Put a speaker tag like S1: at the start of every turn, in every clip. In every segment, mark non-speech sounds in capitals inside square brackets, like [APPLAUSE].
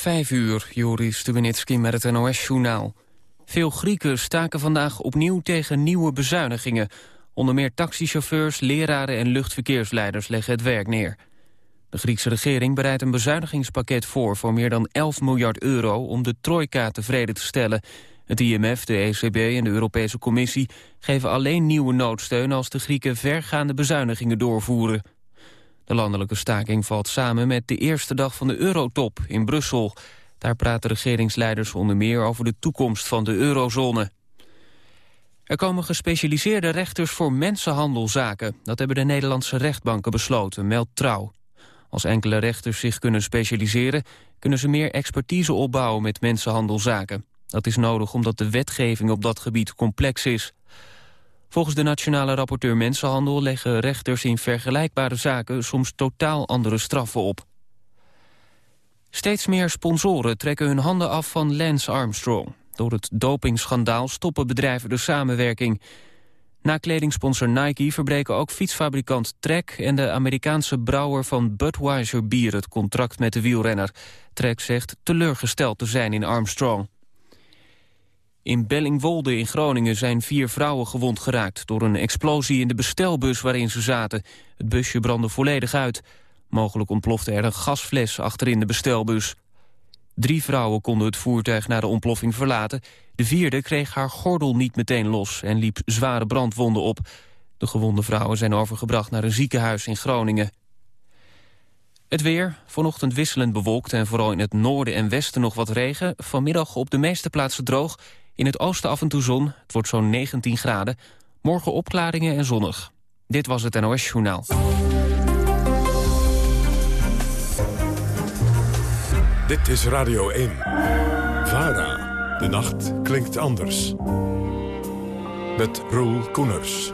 S1: Vijf uur, Joris Stubenitski met het NOS-journaal. Veel Grieken staken vandaag opnieuw tegen nieuwe bezuinigingen. Onder meer taxichauffeurs, leraren en luchtverkeersleiders leggen het werk neer. De Griekse regering bereidt een bezuinigingspakket voor... voor meer dan 11 miljard euro om de trojka tevreden te stellen. Het IMF, de ECB en de Europese Commissie geven alleen nieuwe noodsteun... als de Grieken vergaande bezuinigingen doorvoeren. De landelijke staking valt samen met de eerste dag van de Eurotop in Brussel. Daar praten regeringsleiders onder meer over de toekomst van de eurozone. Er komen gespecialiseerde rechters voor mensenhandelzaken. Dat hebben de Nederlandse rechtbanken besloten, meldt Trouw. Als enkele rechters zich kunnen specialiseren... kunnen ze meer expertise opbouwen met mensenhandelzaken. Dat is nodig omdat de wetgeving op dat gebied complex is. Volgens de nationale rapporteur Mensenhandel leggen rechters in vergelijkbare zaken soms totaal andere straffen op. Steeds meer sponsoren trekken hun handen af van Lance Armstrong. Door het dopingschandaal stoppen bedrijven de samenwerking. Na kledingsponsor Nike verbreken ook fietsfabrikant Trek... en de Amerikaanse brouwer van Budweiser bier het contract met de wielrenner. Trek zegt teleurgesteld te zijn in Armstrong. In Bellingwolde in Groningen zijn vier vrouwen gewond geraakt... door een explosie in de bestelbus waarin ze zaten. Het busje brandde volledig uit. Mogelijk ontplofte er een gasfles achterin de bestelbus. Drie vrouwen konden het voertuig na de ontploffing verlaten. De vierde kreeg haar gordel niet meteen los en liep zware brandwonden op. De gewonde vrouwen zijn overgebracht naar een ziekenhuis in Groningen. Het weer, vanochtend wisselend bewolkt en vooral in het noorden en westen nog wat regen. Vanmiddag op de meeste plaatsen droog in het oosten af en toe zon, het wordt zo'n 19 graden. Morgen opklaringen en zonnig. Dit was het NOS Journaal.
S2: Dit is Radio 1. VARA. De nacht klinkt anders. Met Roel Koeners.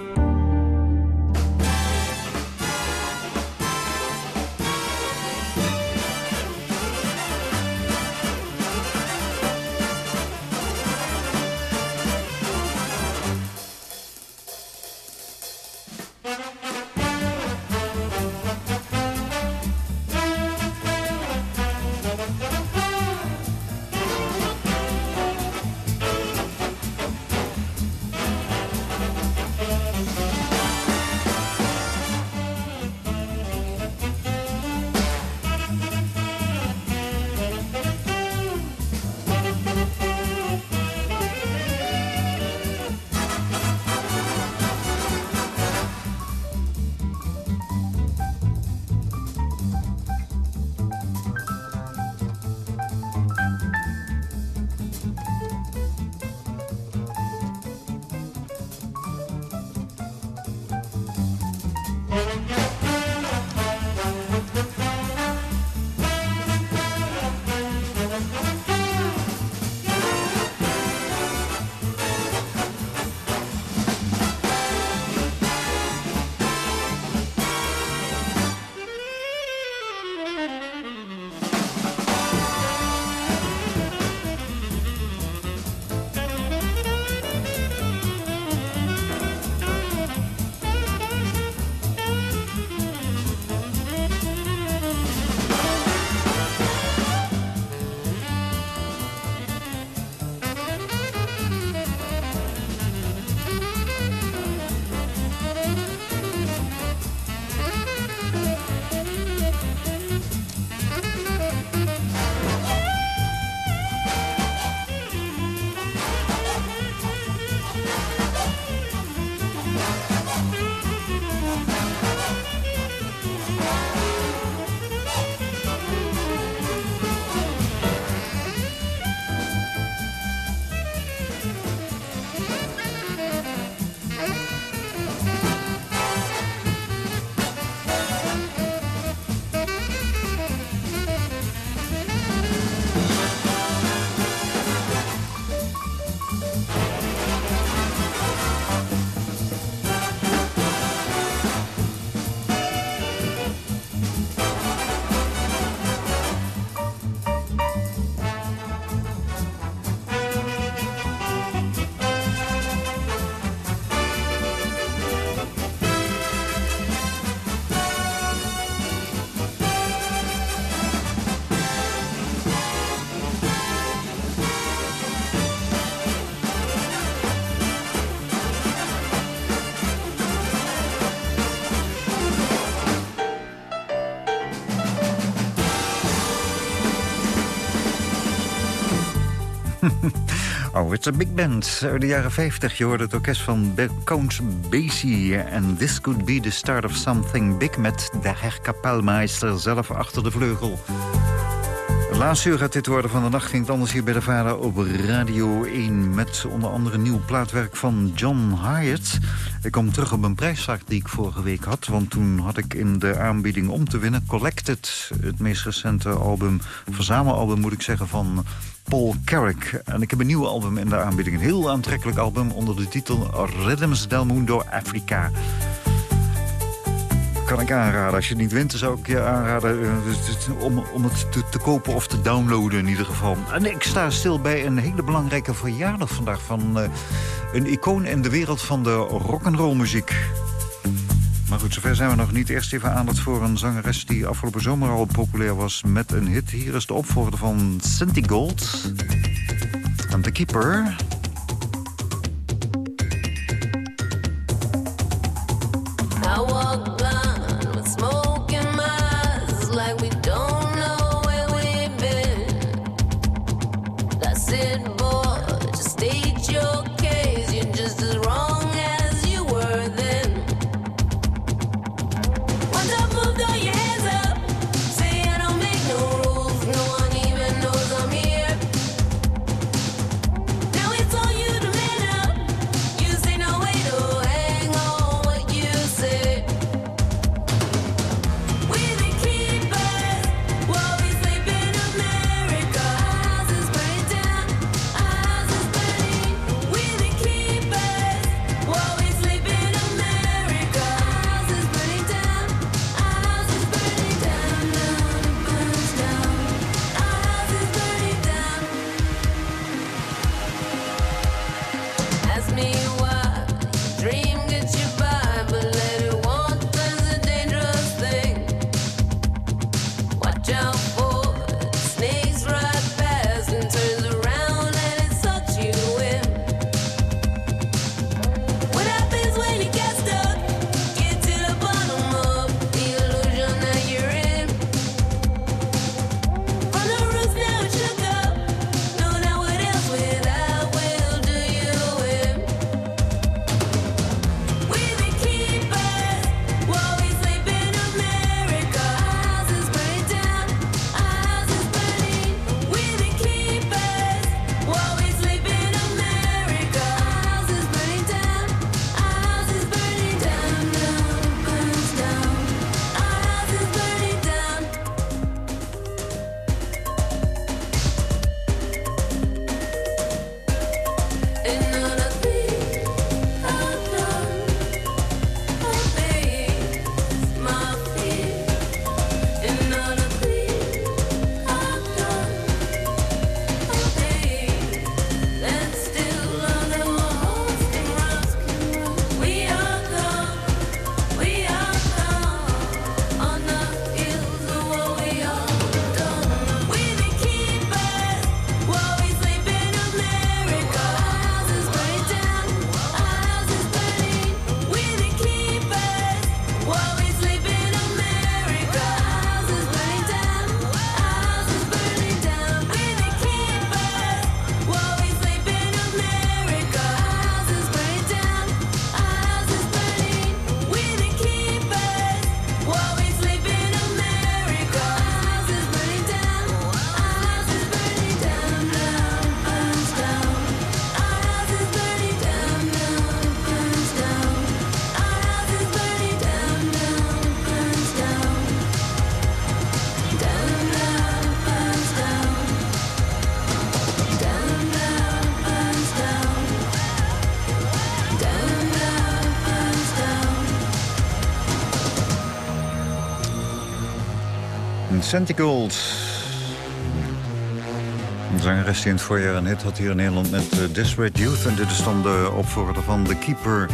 S3: It's a big band. Uit de jaren 50, je hoorde het orkest van Count Basie. En this could be the start of something big... met de herkapelmeister zelf achter de vleugel. Laatste uur gaat dit worden van de nacht. Het anders hier bij de Vader op Radio 1... met onder andere nieuw plaatwerk van John Hyatt. Ik kom terug op een prijsvraag die ik vorige week had. Want toen had ik in de aanbieding om te winnen... Collected, het meest recente album, verzamelalbum moet ik zeggen... van Paul Carrick. En ik heb een nieuw album in de aanbieding. Een heel aantrekkelijk album onder de titel Rhythms del Mundo Africa kan ik aanraden. Als je het niet wint, zou ik je aanraden uh, om, om het te, te, kopen of te downloaden in ieder geval. En ik sta stil bij een hele belangrijke verjaardag vandaag... van uh, een icoon in de wereld van de rock'n'roll muziek. Maar goed, zover zijn we nog niet. Eerst even aandacht voor een zangeres die afgelopen zomer al populair was met een hit. Hier is de opvolger van Santi Gold. En The Keeper... Santi Gold. Een zangeres die in het voorjaar een hit had hier in Nederland met uh, Desperate Youth. En dit is dan de opvolger van The Keeper.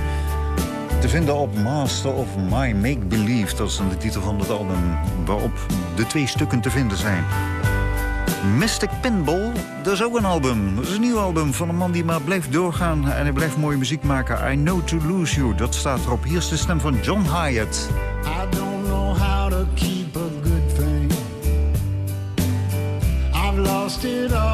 S3: Te vinden op Master of My Make Believe. Dat is dan de titel van het album waarop de twee stukken te vinden zijn. Mystic Pinball, dat is ook een album. Dat is een nieuw album van een man die maar blijft doorgaan... en hij blijft mooie muziek maken. I Know To Lose You, dat staat erop. Hier is de stem van John Hyatt. I it all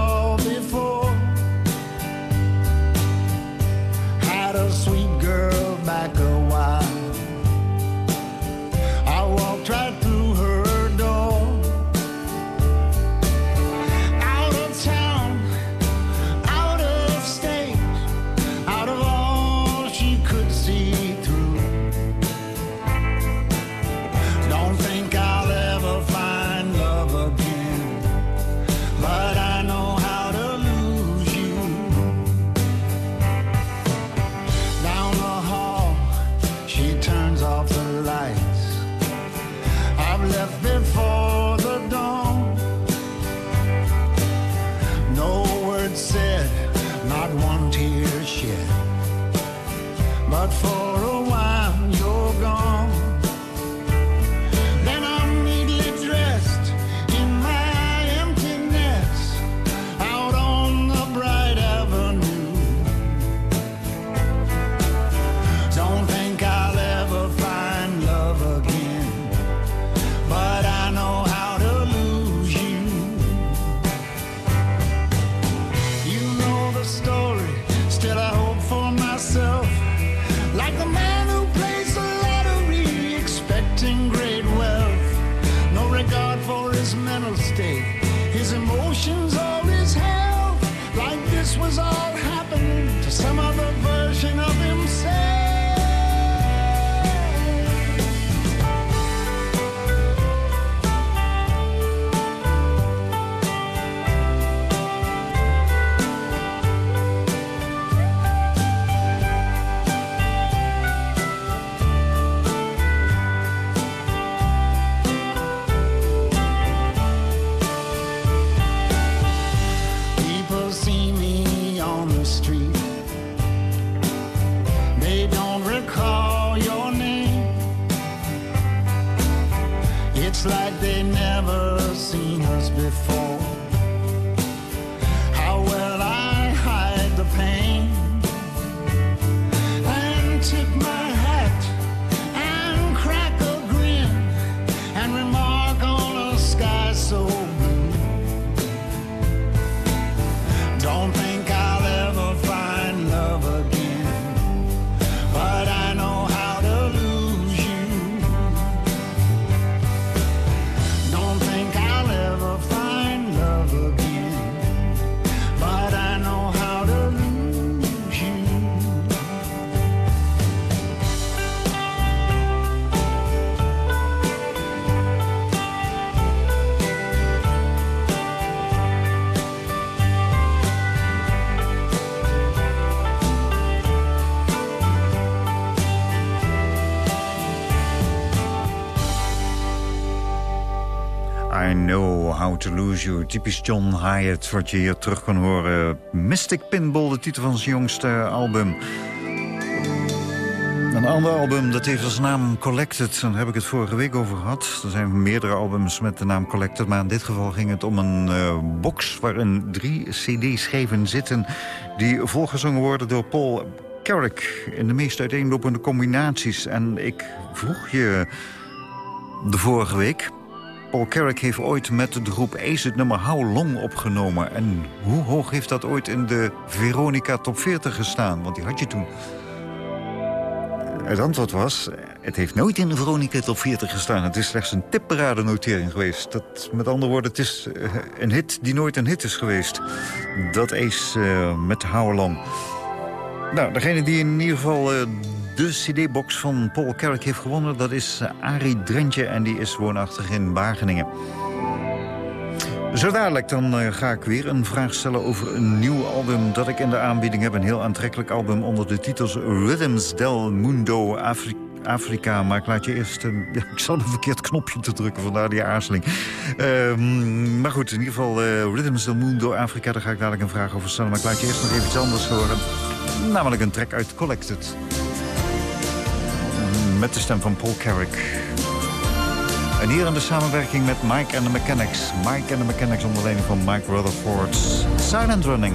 S4: to Lose You. Typisch John Hyatt, wat je hier terug kan horen. Mystic Pinball, de titel van zijn jongste album. Een ander album, dat heeft als naam Collected. Daar heb ik het vorige week over gehad. Er zijn meerdere albums met de naam Collected. Maar in dit geval ging het om een uh, box waarin drie cd-schijven zitten... die volgezongen worden door Paul Carrick... in de meest uiteenlopende combinaties. En ik vroeg je de vorige week... Paul Carrick heeft ooit met de groep Ace het nummer How Long opgenomen. En hoe hoog heeft dat ooit in de Veronica Top 40 gestaan? Want die had je toen. Het antwoord was, het heeft nooit in de Veronica Top 40 gestaan. Het is slechts een tipparade notering geweest. Dat, met andere woorden, het is eh, een hit die nooit een hit is geweest. Dat Ace uh, met How Long. Nou, degene die in ieder geval uh, de cd-box van Paul Carrick heeft gewonnen. Dat is uh, Arie Drentje en die is woonachtig in Wageningen. Zo dadelijk dan uh, ga ik weer een vraag stellen over een nieuw album dat ik in de aanbieding heb. Een heel aantrekkelijk album onder de titels Rhythms del Mundo Afrika. Afrika. Maar ik laat je eerst... [LAUGHS] Uh, ik zal een verkeerd knopje te drukken, vandaar die aarzeling. Uh, maar goed, in ieder geval Rhythms del Mundo Afrika. Daar ga ik dadelijk een vraag over stellen. Maar ik laat je eerst nog even iets anders horen. Namelijk een track uit Collected met de stem van Paul Carrick. En hier in de samenwerking met Mike and the Mechanics. Mike and the Mechanics onder leiding van Mike Rutherford. Silent Running.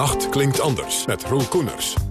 S2: Nacht klinkt anders met Roel Koeners.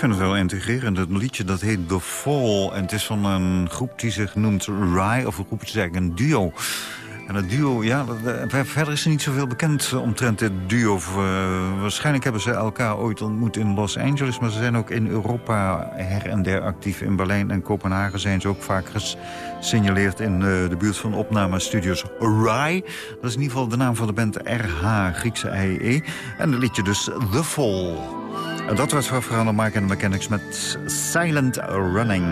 S4: Vind het wel integrerend. Het liedje dat heet The Fall. En het is van een groep die zich noemt Rye. Of een groep die zegt een duo. En het duo, ja, verder is er niet zoveel bekend omtrent dit duo. Uh, waarschijnlijk hebben ze elkaar ooit ontmoet in Los Angeles... maar ze zijn ook in Europa her en der actief. In Berlijn en Kopenhagen zijn ze ook vaak gesignaleerd... in uh, de buurt van opnamestudios Rye. Dat is in ieder geval de naam van de band RH, Griekse IE. En het liedje dus The Fall. Dat was voor in de Mechanics met Silent Running.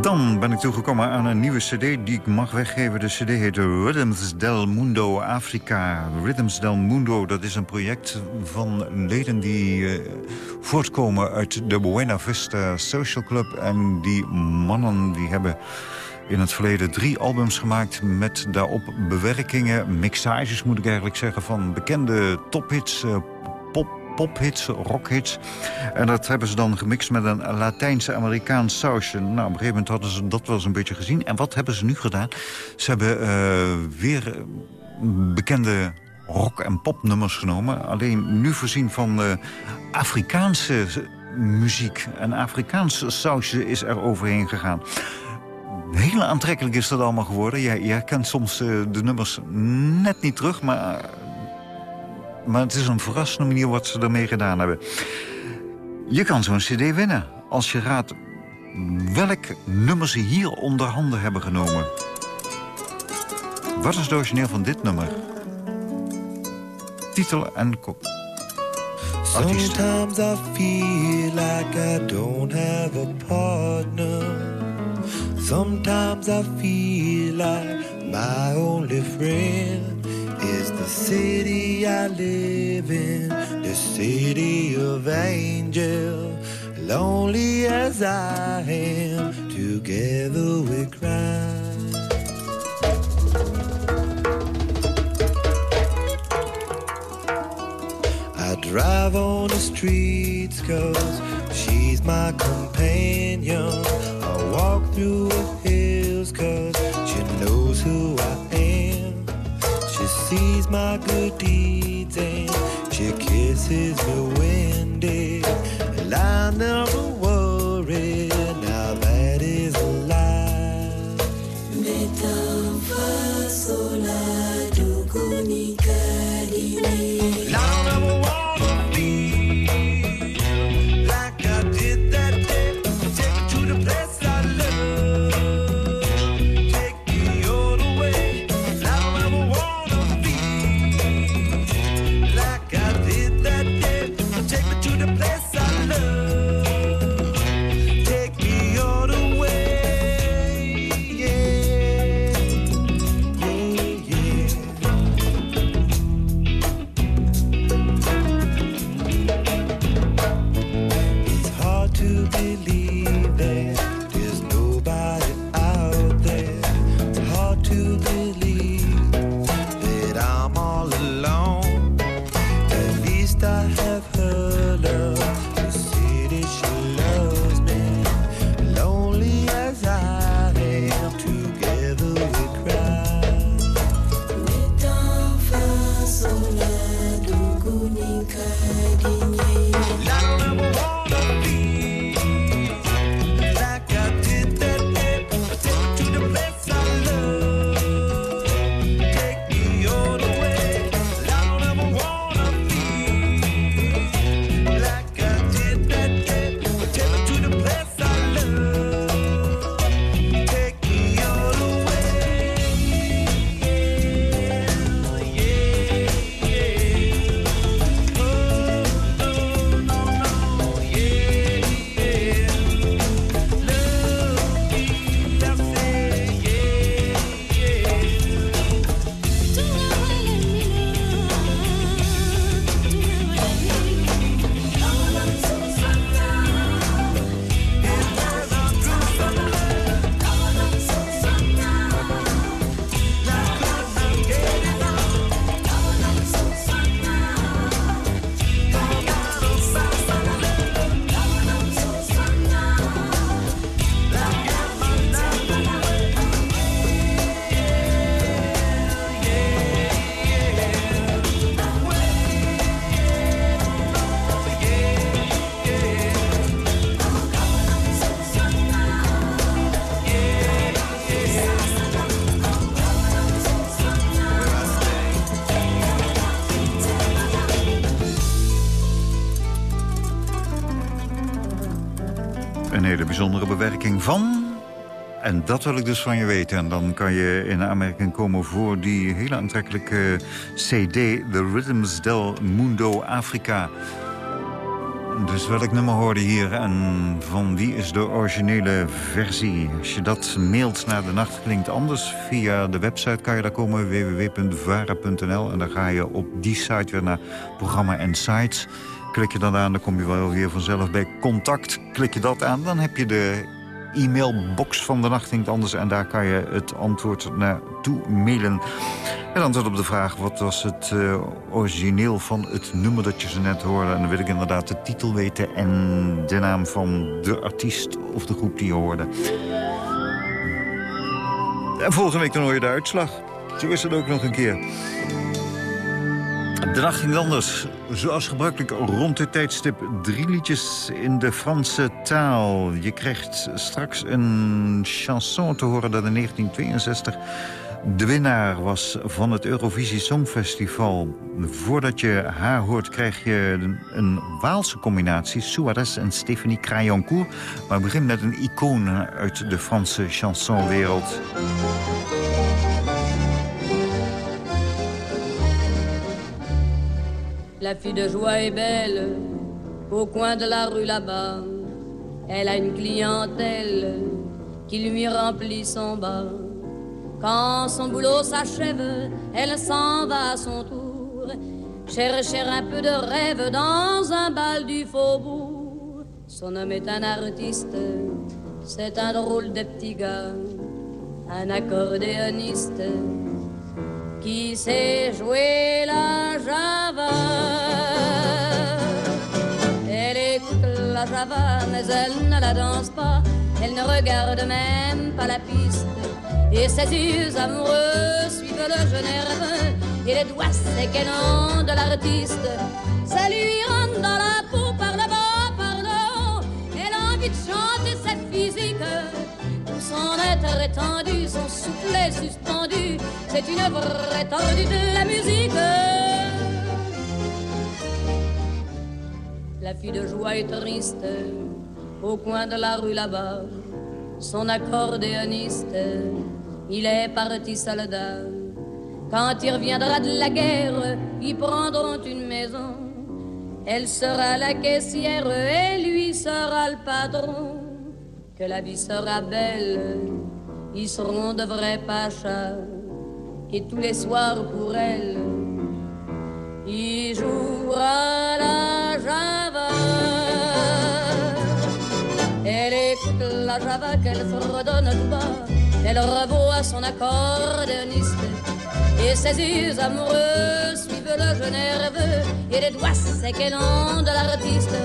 S4: Dan ben ik toegekomen aan een nieuwe cd die ik mag weggeven. De cd heet Rhythms del Mundo Afrika. Rhythms del Mundo, dat is een project van leden die uh, voortkomen uit de Buena Vista Social Club. En die mannen die hebben in het verleden drie albums gemaakt... met daarop bewerkingen, mixages moet ik eigenlijk zeggen... van bekende tophits, uh, pop, pophits, rockhits. En dat hebben ze dan gemixt met een Latijnse-Amerikaans sausje. Nou, op een gegeven moment hadden ze dat wel eens een beetje gezien. En wat hebben ze nu gedaan? Ze hebben uh, weer bekende rock- en popnummers genomen. Alleen nu voorzien van Afrikaanse muziek. Een Afrikaans sausje is er overheen gegaan. Heel aantrekkelijk is dat allemaal geworden. Jij, kent soms uh, de nummers net niet terug, maar, maar het is een verrassende manier wat ze ermee gedaan hebben. Je kan zo'n cd winnen als je raadt welk nummer ze hier onder handen hebben genomen. Wat is het origineel van dit nummer? Titel en kop.
S5: Sometimes I feel like I don't have a partner. Sometimes I feel like my only friend is the city I live in, the city of angels. Lonely as I am, together we cry. I drive on the streets cause she's my companion. Walk through the hills cause she knows who I am. She sees my good deeds and she kisses me when they and I never worry. Now that is a lie. Ever
S4: dat wil ik dus van je weten. En dan kan je in aanmerking komen voor die hele aantrekkelijke CD... The Rhythms del Mundo Africa. Dus welk nummer hoorde hier en van wie is de originele versie? Als je dat mailt naar de nacht klinkt anders... via de website kan je daar komen, www.vara.nl. En dan ga je op die site weer naar programma en sites. Klik je dan aan, dan kom je wel weer vanzelf bij contact. Klik je dat aan, dan heb je de e-mailbox van de nacht klinkt anders... en daar kan je het antwoord naartoe mailen. Het antwoord op de vraag, wat was het eh, origineel van het nummer dat je ze net hoorde? En dan wil ik inderdaad de titel weten en de naam van de artiest of de groep die je hoorde. En volgende week dan hoor je de uitslag. Zo is het ook nog een keer. De nacht ging anders. Zoals gebruikelijk rond dit tijdstip drie liedjes in de Franse taal. Je krijgt straks een chanson te horen dat in 1962 De winnaar was van het Eurovisie Songfestival. Voordat je haar hoort krijg je een Waalse combinatie... Suarez en Stephanie Crayoncourt. Maar we beginnen met een icoon uit de Franse chansonwereld.
S6: La fille de joie est belle, au coin de la rue là-bas. Elle a une clientèle qui lui remplit son bas. Quand son boulot s'achève, elle s'en va à son tour, chercher un peu de rêve dans un bal du faubourg. Son homme est un artiste, c'est un drôle de petit gars, un accordéoniste qui sait jouer la java. Mais elle ne la danse pas, elle ne regarde même pas la piste et ses yeux amoureux suivent le jeune nerveux et les doigts séquennants de l'artiste. Ça lui rentre dans la peau par le bas, par le haut. Elle a envie de chanter cette physique. Tout son être étendu, son soufflet suspendu. C'est une vraie tendue de la musique. La fille de joie est triste au coin de la rue là-bas. Son accordéoniste il est parti soldat. Quand il reviendra de la guerre, ils prendront une maison. Elle sera la caissière et lui sera le patron. Que la vie sera belle, ils seront de vrais pachas. Et tous les soirs pour elle, il jouera java qu'elle fredonne tout bas elle revoit son accordéoniste et ses yeux amoureux suivent le jeu nerveux et les doigts séquennants de l'artiste.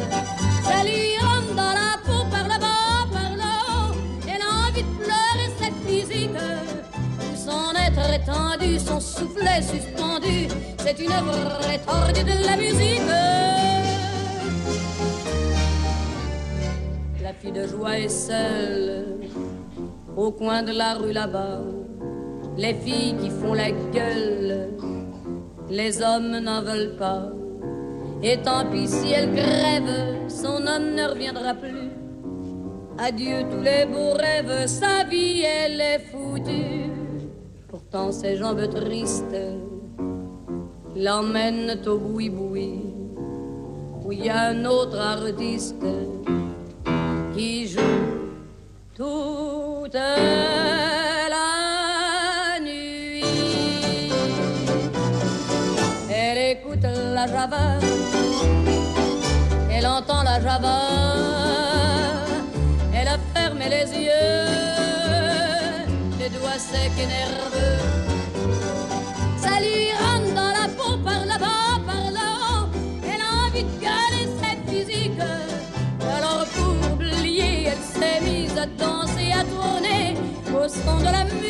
S6: Ça lui dans la peau par le bas, par le haut. Elle a envie de pleurer cette physique. Tout son être étendu, son soufflet suspendu. C'est une vraie tordue de la musique. Fille de joie est seule au coin de la rue là-bas, les filles qui font la gueule, les hommes n'en veulent pas. Et tant pis si elle crève, son homme ne reviendra plus. Adieu tous les beaux rêves, sa vie elle est foutue. Pourtant ses jambes tristes l'emmènent au boui-boui, où il y a un autre artiste qui joue toute la nuit. Elle écoute la java, elle entend la java, elle a fermé les yeux, les doigts secs et nerveux. Au son de la musique.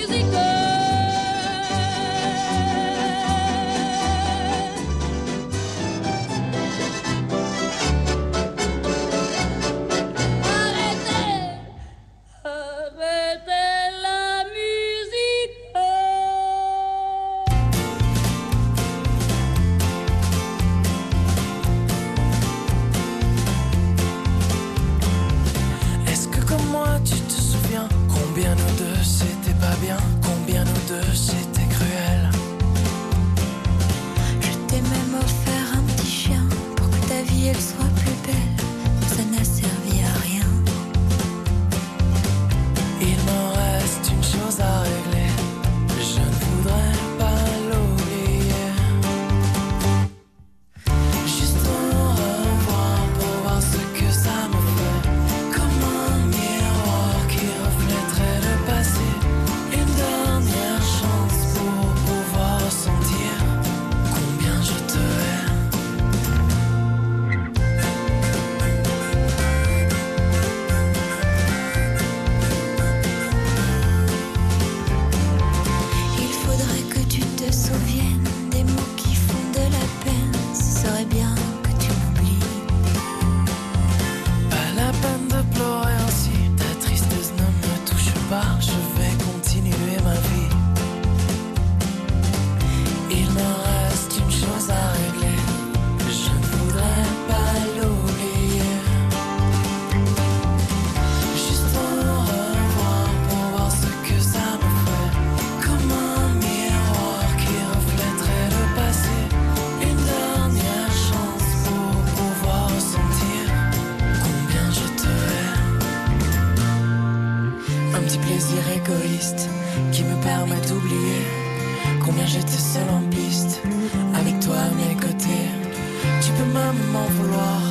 S3: M'en
S2: vouloir.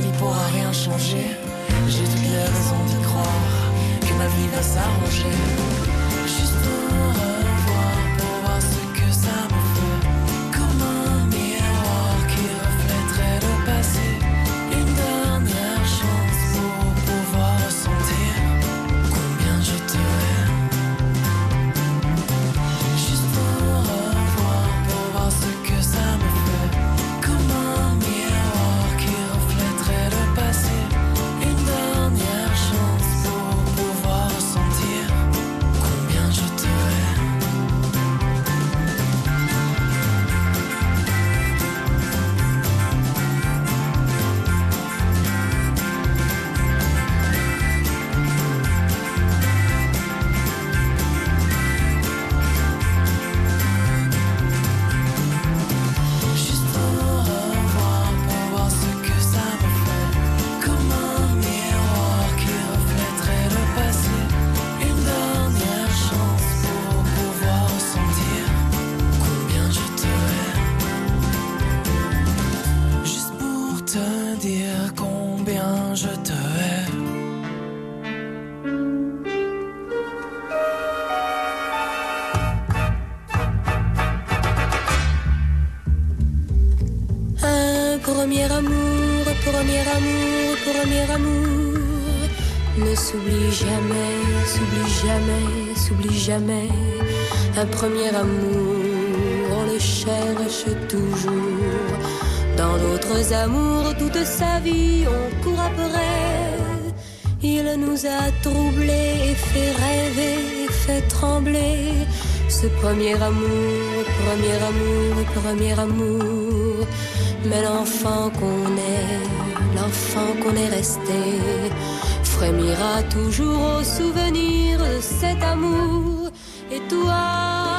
S2: N'y pourra rien changer. J'ai toutes les raisons d'y croire que ma vie va s'arranger. Juste pour
S3: jamais. Un premier amour, on le cherche toujours. Dans d'autres amours, toute sa vie, on court après. Il nous a troublés, fait rêver, fait trembler. Ce premier amour, premier amour, premier amour. Mais l'enfant qu'on est, l'enfant qu'on est resté, frémira toujours au souvenir de cet amour. Et toi,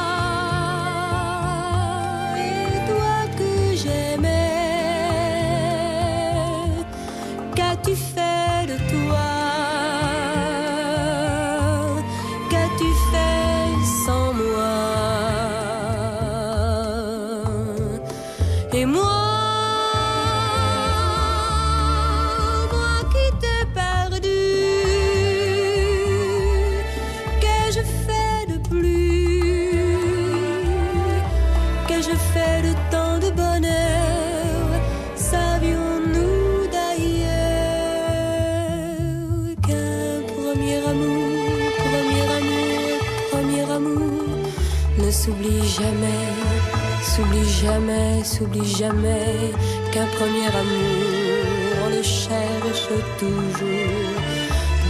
S3: s'oublie jamais, s'oublie jamais qu'un premier amour, on le cherche toujours.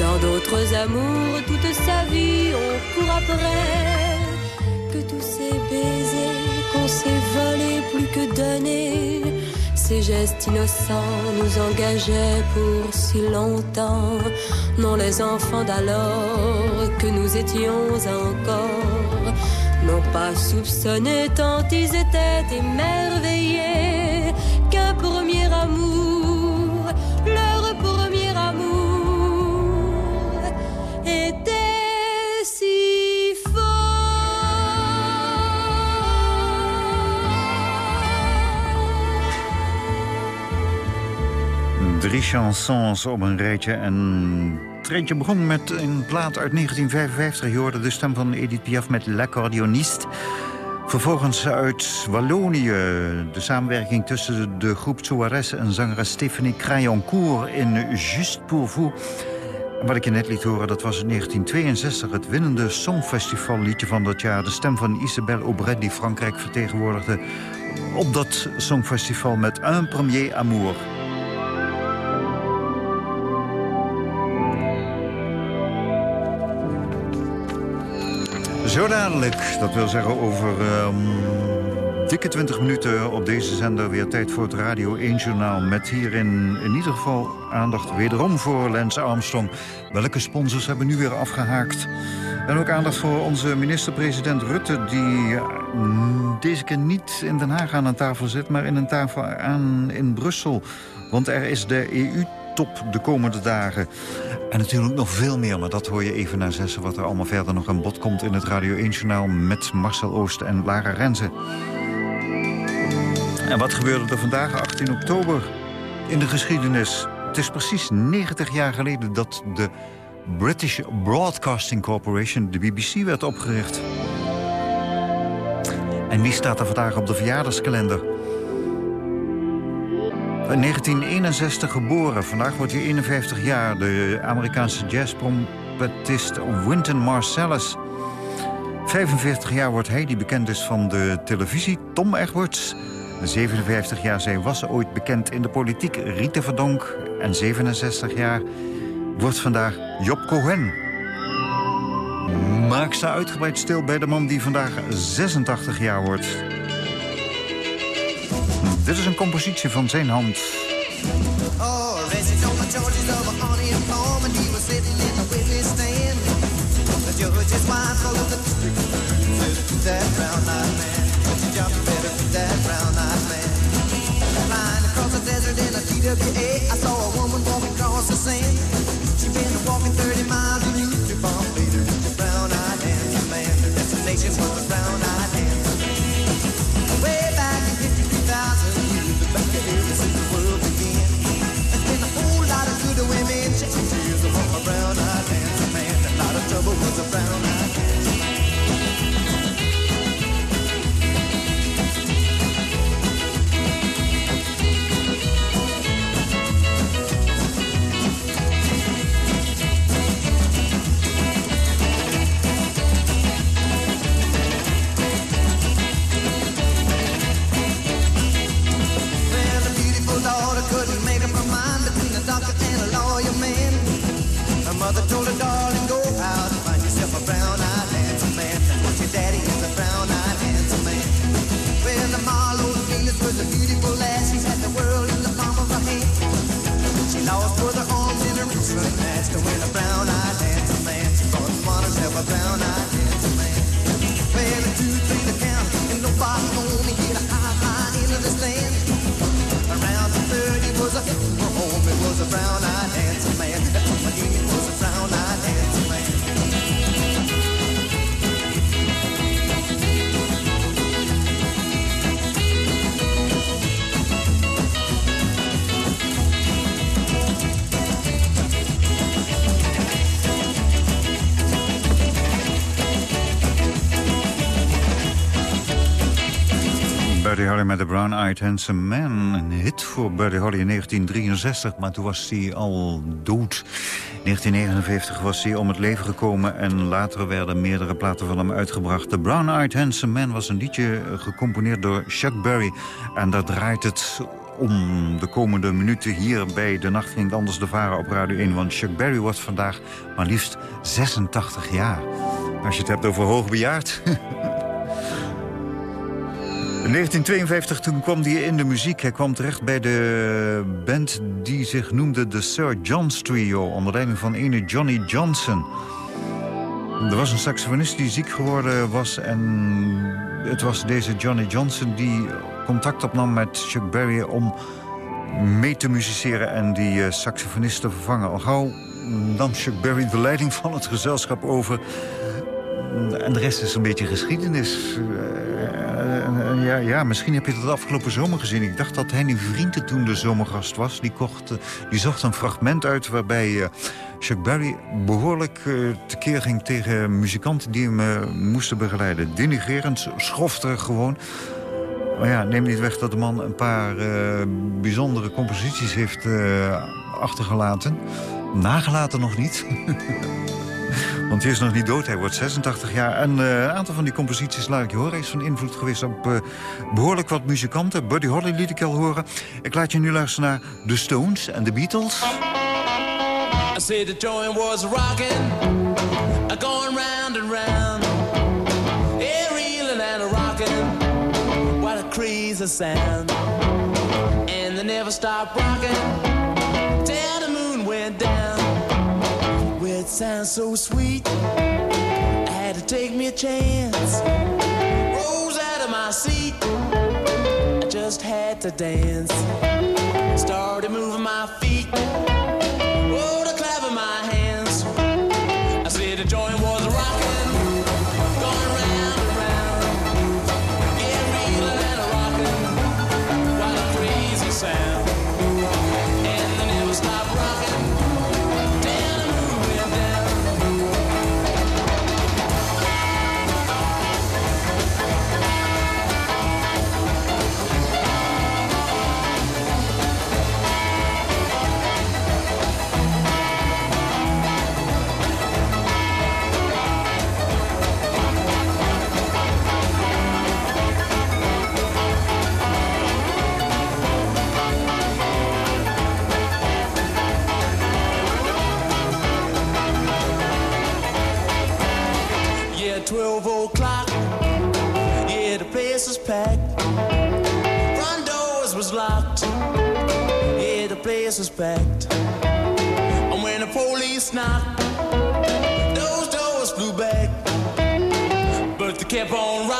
S3: Dans d'autres amours, toute sa vie, on court après. Que tous ces baisers qu'on s'est volés plus que donnés, ces gestes innocents nous engageaient pour si longtemps. Non, les enfants d'alors que nous étions encore n'ont pas soupçonné tant ils étaient émerveillés qu'un premier amour, leur premier amour, était si fort.
S4: Drie chansons op een rijtje en het rijtje begon met een plaat uit 1955. Je hoorde de stem van Edith Piaf met L'Accordioniste. Vervolgens uit Wallonië de samenwerking tussen de groep Suarez en zangeres Stephanie Crayoncourt in Juste pour vous. Wat ik je net liet horen, dat was in 1962 het winnende Songfestival liedje van dat jaar. De stem van Isabelle Aubret die Frankrijk vertegenwoordigde op dat Songfestival met Un Premier Amour. Zo dadelijk, dat wil zeggen over ehm, dikke 20 minuten op deze zender... weer tijd voor het Radio 1 Journaal. Met hierin in ieder geval aandacht wederom voor Lance Armstrong. Welke sponsors hebben nu weer afgehaakt? En ook aandacht voor onze minister-president Rutte... die mm, deze keer niet in Den Haag aan een tafel zit... maar in een tafel aan in Brussel. Want er is de EU top de komende dagen. En natuurlijk nog veel meer, maar dat hoor je even na zessen... wat er allemaal verder nog aan bod komt in het Radio 1-journaal... met Marcel Oost en Lara Renze. En wat gebeurde er vandaag, 18 oktober, in de geschiedenis? Het is precies 90 jaar geleden dat de British Broadcasting Corporation, de BBC, werd opgericht. En wie staat er vandaag op de verjaardagskalender? In 1961 geboren, vandaag wordt hij 51 jaar... de Amerikaanse jazztrompetist Wynton Marsalis. 45 jaar wordt hij, die bekend is van de televisie, Tom Edwards... 57 jaar, zij was ooit bekend in de politiek, Rita Verdonk. En 67 jaar wordt vandaag Job Cohen. Maak ze uitgebreid stil bij de man die vandaag 86 jaar wordt. Dit is een compositie van zijn hand.
S7: Oh, arrested on the charges a honey and he was sitting in the witness stand. The the brown-eyed man. You brown-eyed man. Flying across the desert in a TWA, I saw a woman walking across the sand. She'd been walking 30 miles and. The brown-eyed man. Was the brown-eyed mother told her, darling, home. It was a brown-eyed handsome man.
S4: Met The Brown Eyed Handsome Man. Een hit voor Buddy Holly in 1963, maar toen was hij al dood. In 1959 was hij om het leven gekomen en later werden meerdere platen van hem uitgebracht. The Brown Eyed Handsome Man was een liedje gecomponeerd door Chuck Berry. En daar draait het om de komende minuten hier bij De Nacht Ging Anders de Varen op Radio 1. Want Chuck Berry wordt vandaag maar liefst 86 jaar. Als je het hebt over hoogbejaard... [LAUGHS] In 1952 toen kwam hij in de muziek. Hij kwam terecht bij de band die zich noemde de Sir John's Trio... onder leiding van ene Johnny Johnson. Er was een saxofonist die ziek geworden was... en het was deze Johnny Johnson die contact opnam met Chuck Berry... om mee te musiceren en die eh, saxofonist te vervangen. Al gauw nam Chuck Berry de leiding van het gezelschap over... En de rest is een beetje geschiedenis. Eh, ja, ja, misschien heb je dat afgelopen zomer gezien. Ik dacht dat Henny Vrienden toen de zomergast was. Die, kocht, eh, die zocht een fragment uit waarbij eh, Chuck Berry behoorlijk eh, tekeer ging tegen muzikanten die hem moesten begeleiden. Denigrerend, schofterig gewoon. Maar ja, neem niet weg dat de man een paar bijzondere composities heeft achtergelaten. Nagelaten nog niet. [LAUGHS] Want hij is nog niet dood, hij wordt 86 jaar. En eh, een aantal van die composities laat ik je horen. Is van invloed geweest op eh, behoorlijk wat muzikanten. Buddy Holly liet ik al horen. Ik laat je nu luisteren naar The Stones en The Beatles.
S8: I said the joint was rocking, going round and round. Yeah, reeling and a rocking, what a crazy sound. And they never stopped rocking sounds so sweet, I had to take me a chance. Rose out of my seat, I just had to dance. Started moving my feet.
S5: suspect. And when the police knocked, those doors flew back. But they kept on
S9: running.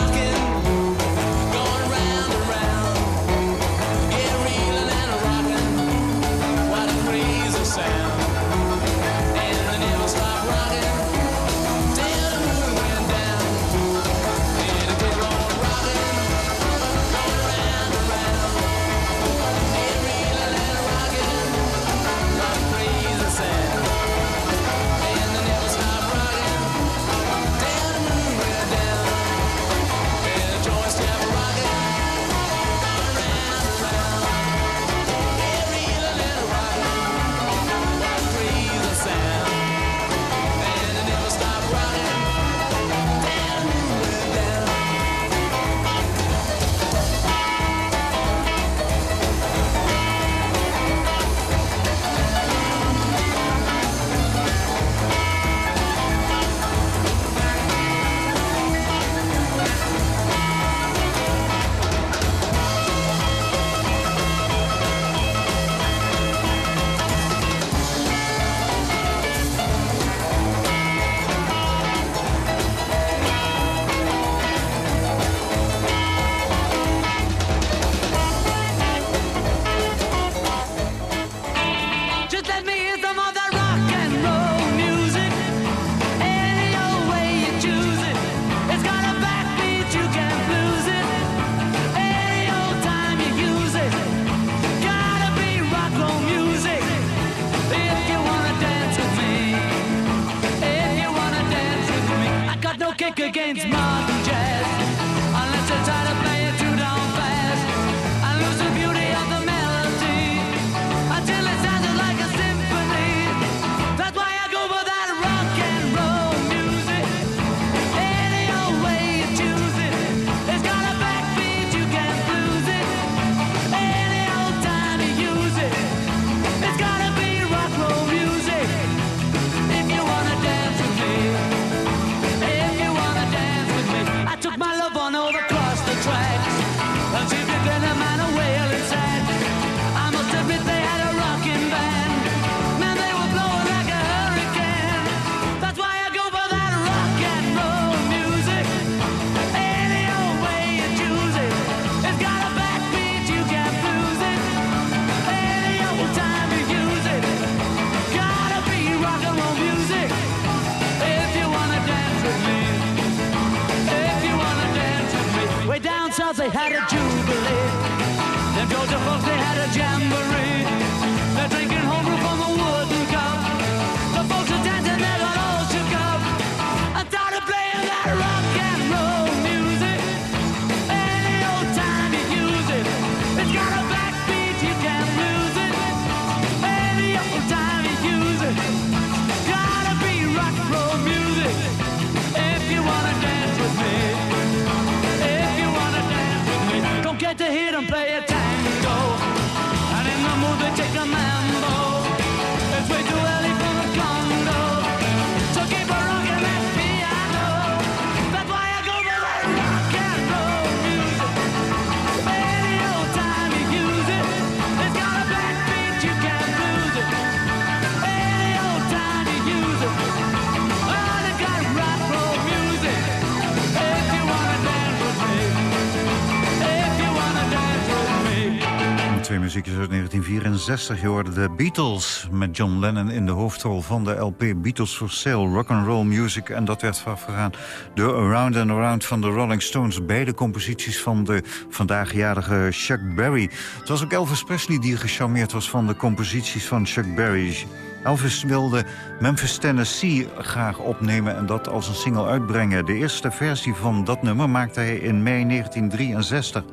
S9: 1964 hoorde de Beatles met John Lennon in de hoofdrol van de LP Beatles for Sale, Rock'n'Roll Music. En dat werd voorafgegaan door Around and Around van de Rolling Stones. Beide composities van de vandaagjarige Chuck Berry. Het was ook Elvis Presley die gecharmeerd was van de composities van Chuck Berry. Elvis wilde Memphis, Tennessee graag opnemen en dat als een single uitbrengen. De eerste versie van dat nummer maakte hij in mei 1963.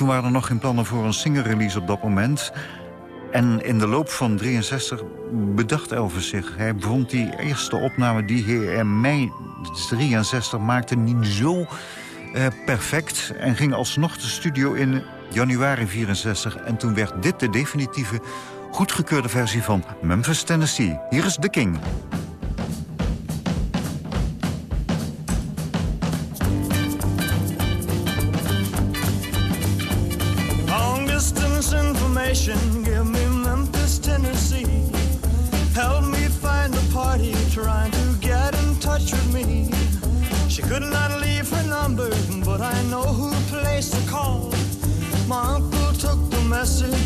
S9: Toen waren er nog geen plannen voor een single-release op dat moment. En in de loop van 63 bedacht Elvis zich. Hij vond die eerste opname die hij in mei 63 maakte niet zo eh, perfect. En ging alsnog de studio in januari 64. En toen werd dit de definitieve goedgekeurde versie van Memphis, Tennessee. Hier is The King.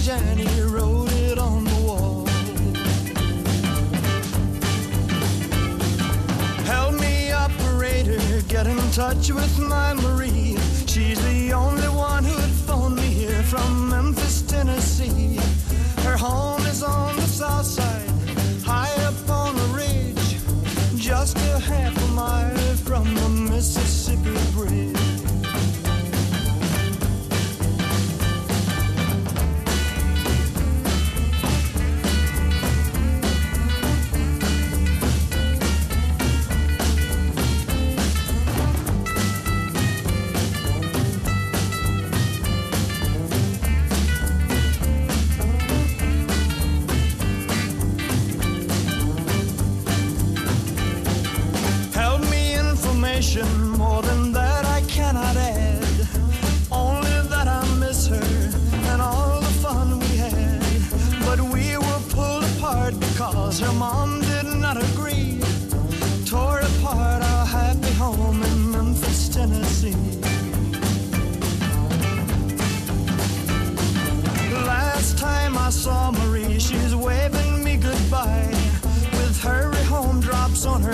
S10: He wrote it on the wall. Help me, operator, get in touch with my Marie. She's the only one who'd phone me here from Memphis, Tennessee. Her home is on the south side, high up on the ridge, just a half a mile from the Mississippi Bridge.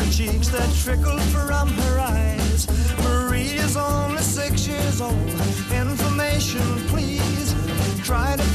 S10: Her cheeks that trickled from her eyes. Marie is only six years old. Information, please. Try to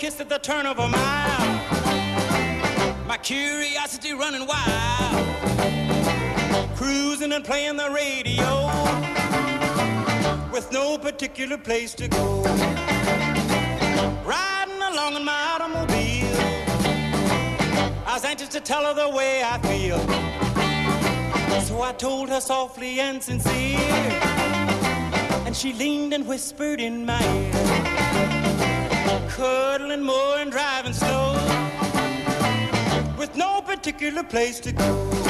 S11: kiss at the turn of a mile. My curiosity running wild. Cruising and playing the radio. With no particular place to go. Riding along in my automobile. I was anxious to tell her the way I feel. So I told her softly and sincere. And she leaned and whispered in my ear. Cuddling more and driving slow. With no particular place to go.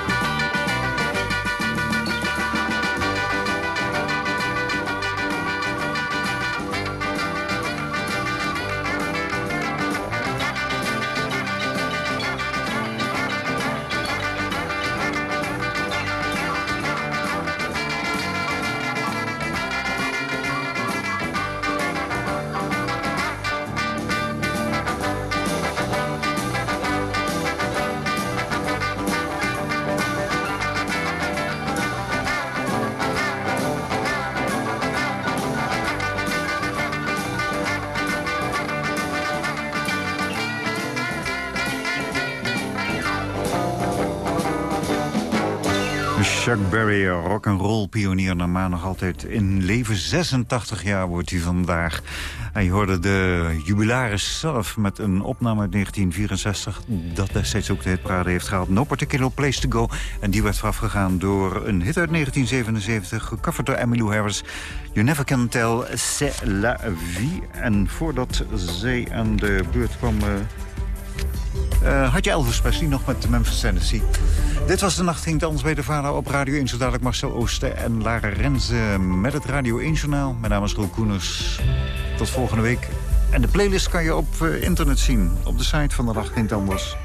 S4: Chuck Berry, rock and roll pionier, normaal nog altijd in leven. 86 jaar wordt hij vandaag. Hij hoorde de jubilaris zelf met een opname uit 1964... dat destijds ook de hitparade heeft gehaald. No Particular Place to Go. En die werd voorafgegaan door een hit uit 1977... gecoverd door Emmylou Harris. You Never Can Tell, C'est la vie. En voordat zij aan de beurt kwam... eh, eh, had je Elvis Presley nog met Memphis, Tennessee. Dit was de Nacht ging anders bij de vader op Radio 1. Zo dadelijk Marcel Ooster en Lara Renze met het Radio 1 Journaal. Mijn naam is Roel Koeners. Tot volgende week. En de playlist kan je op eh, internet zien. Op de site van de Nacht ging anders.